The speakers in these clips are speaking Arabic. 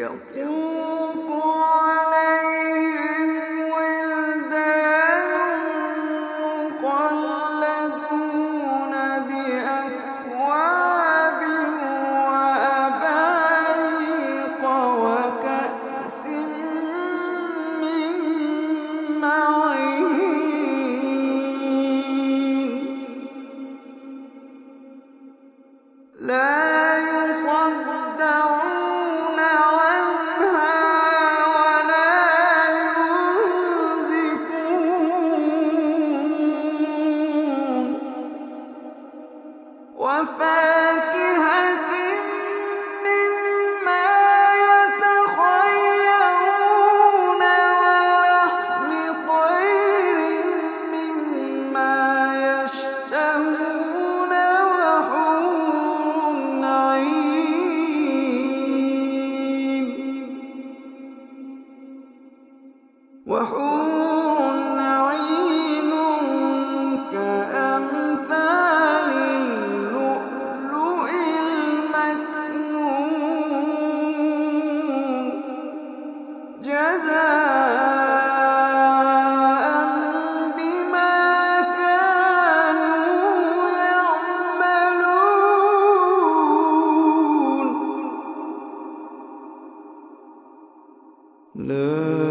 يطوف وفاكهة No.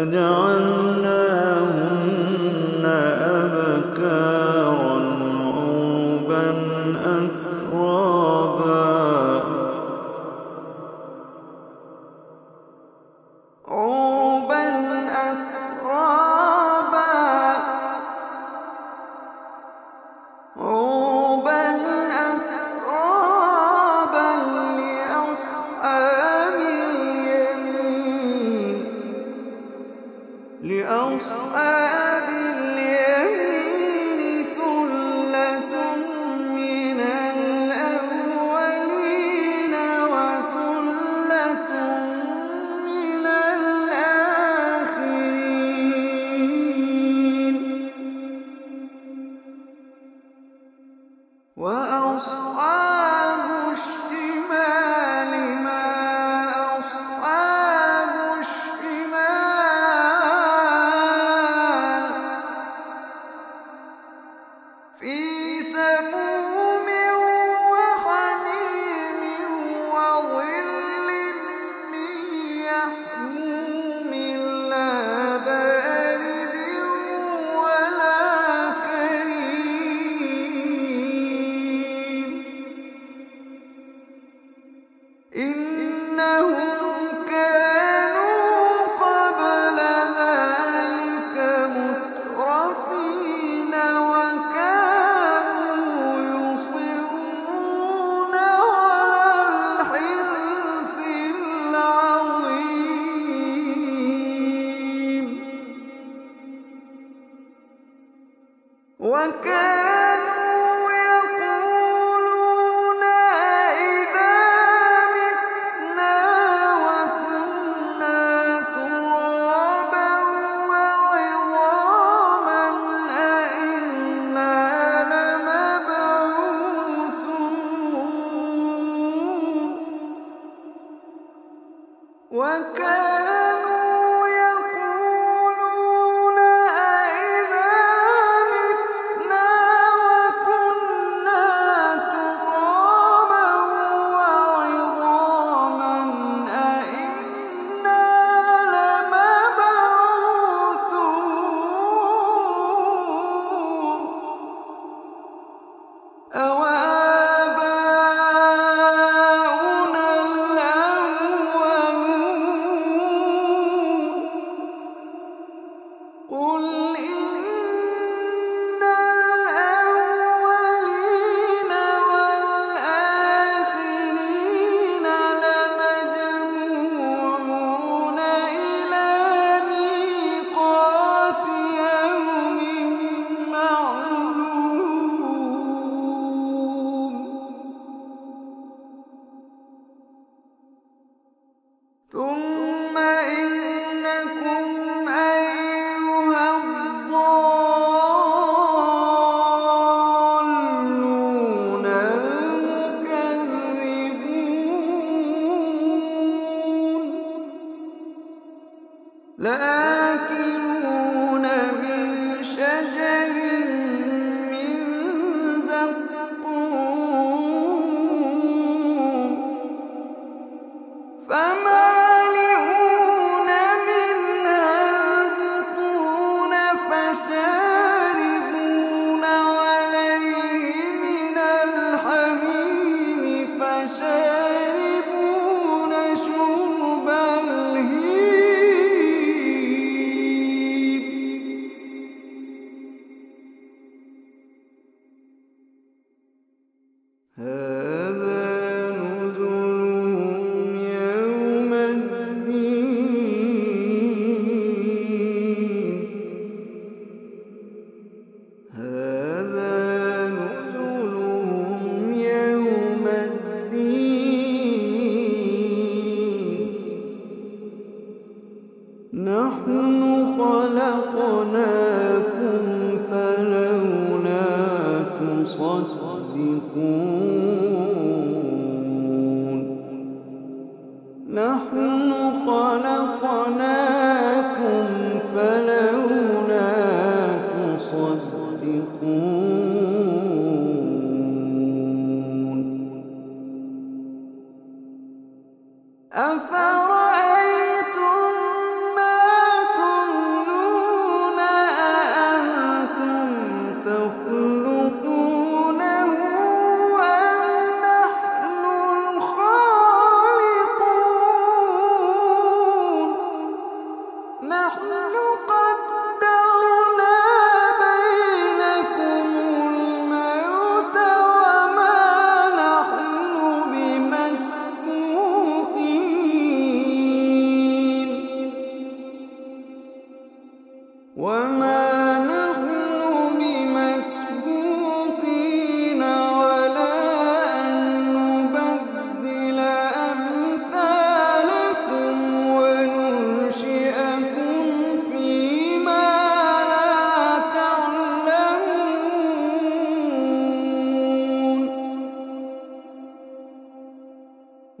فجعلناهن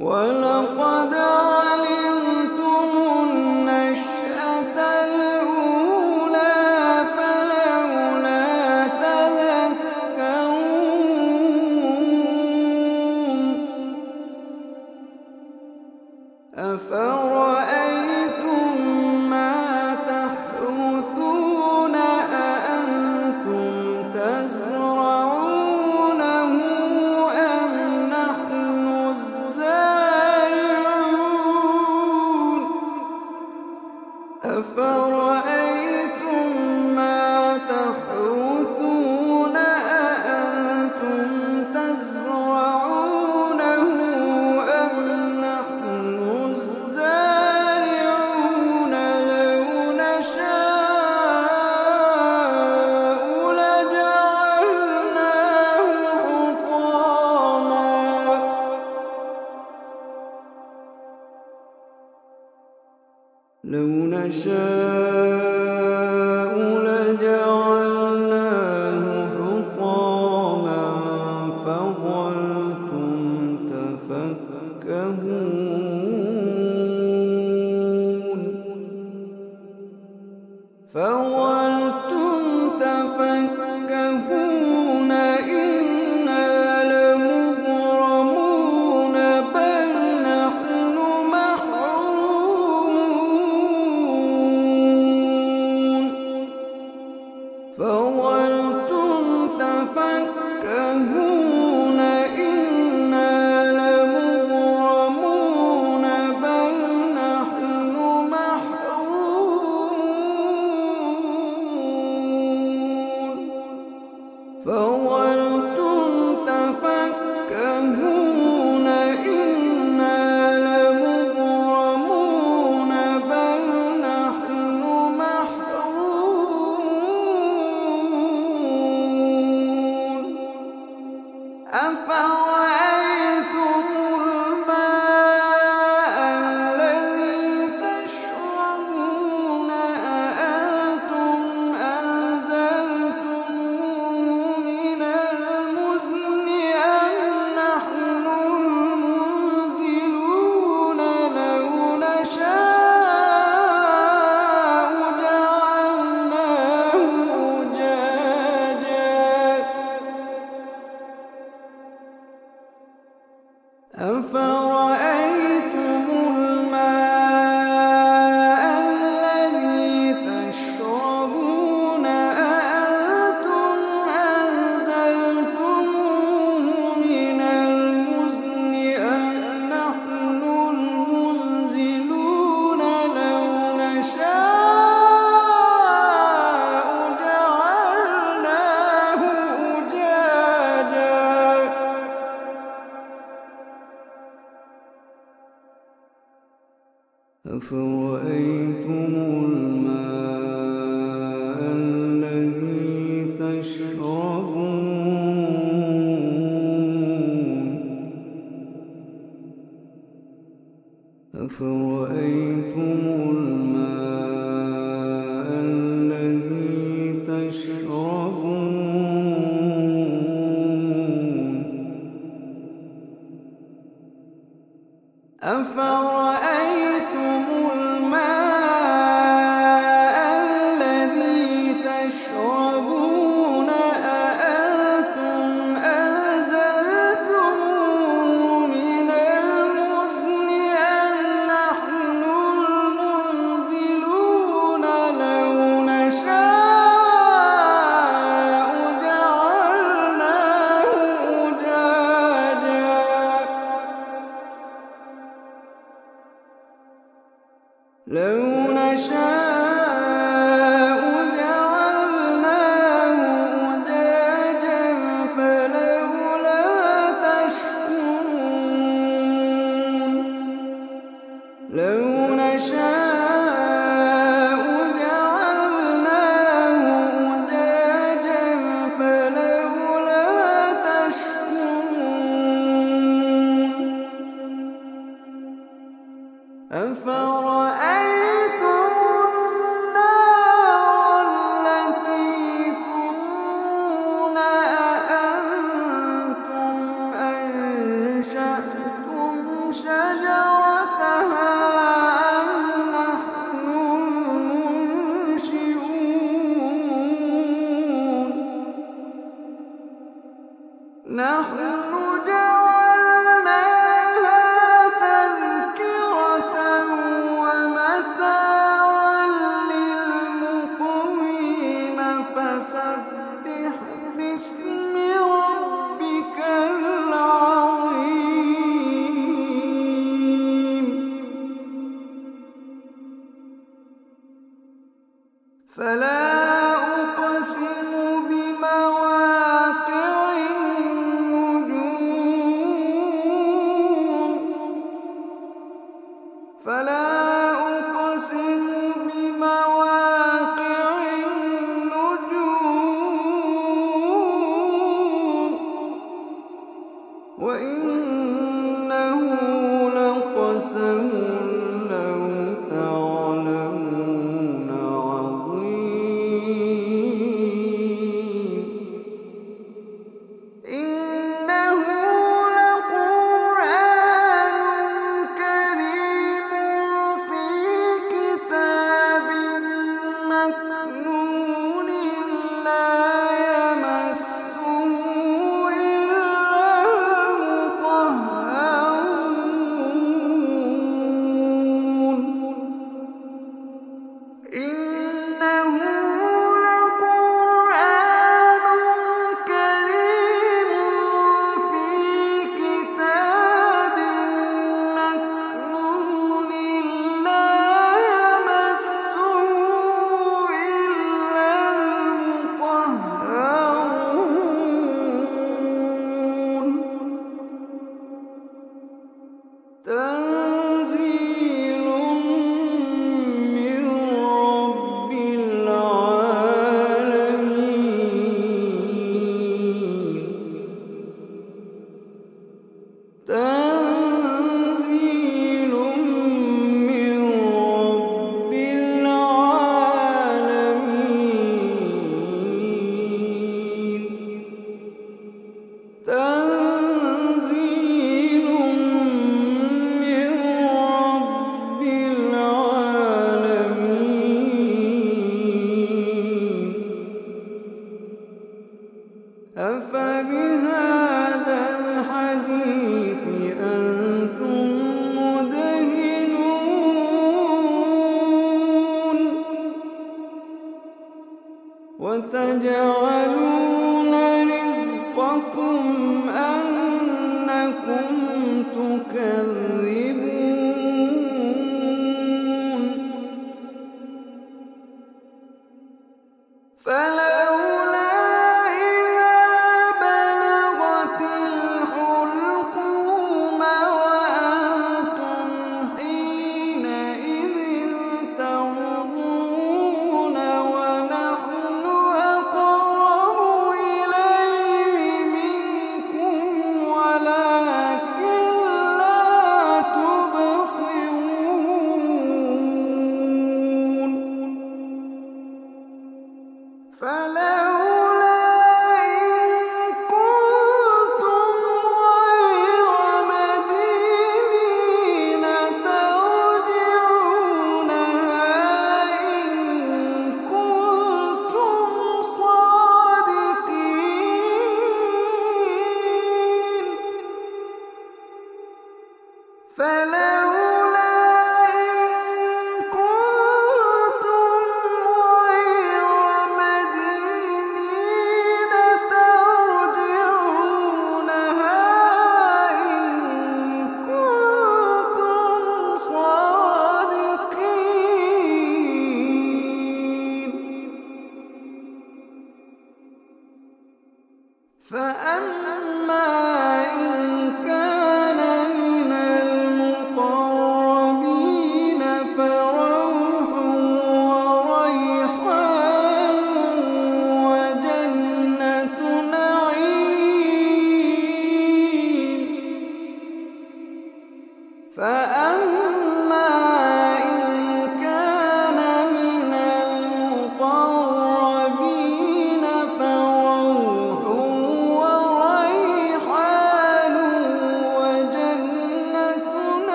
ولقد أفرأيتم الماء؟ أفلا وأما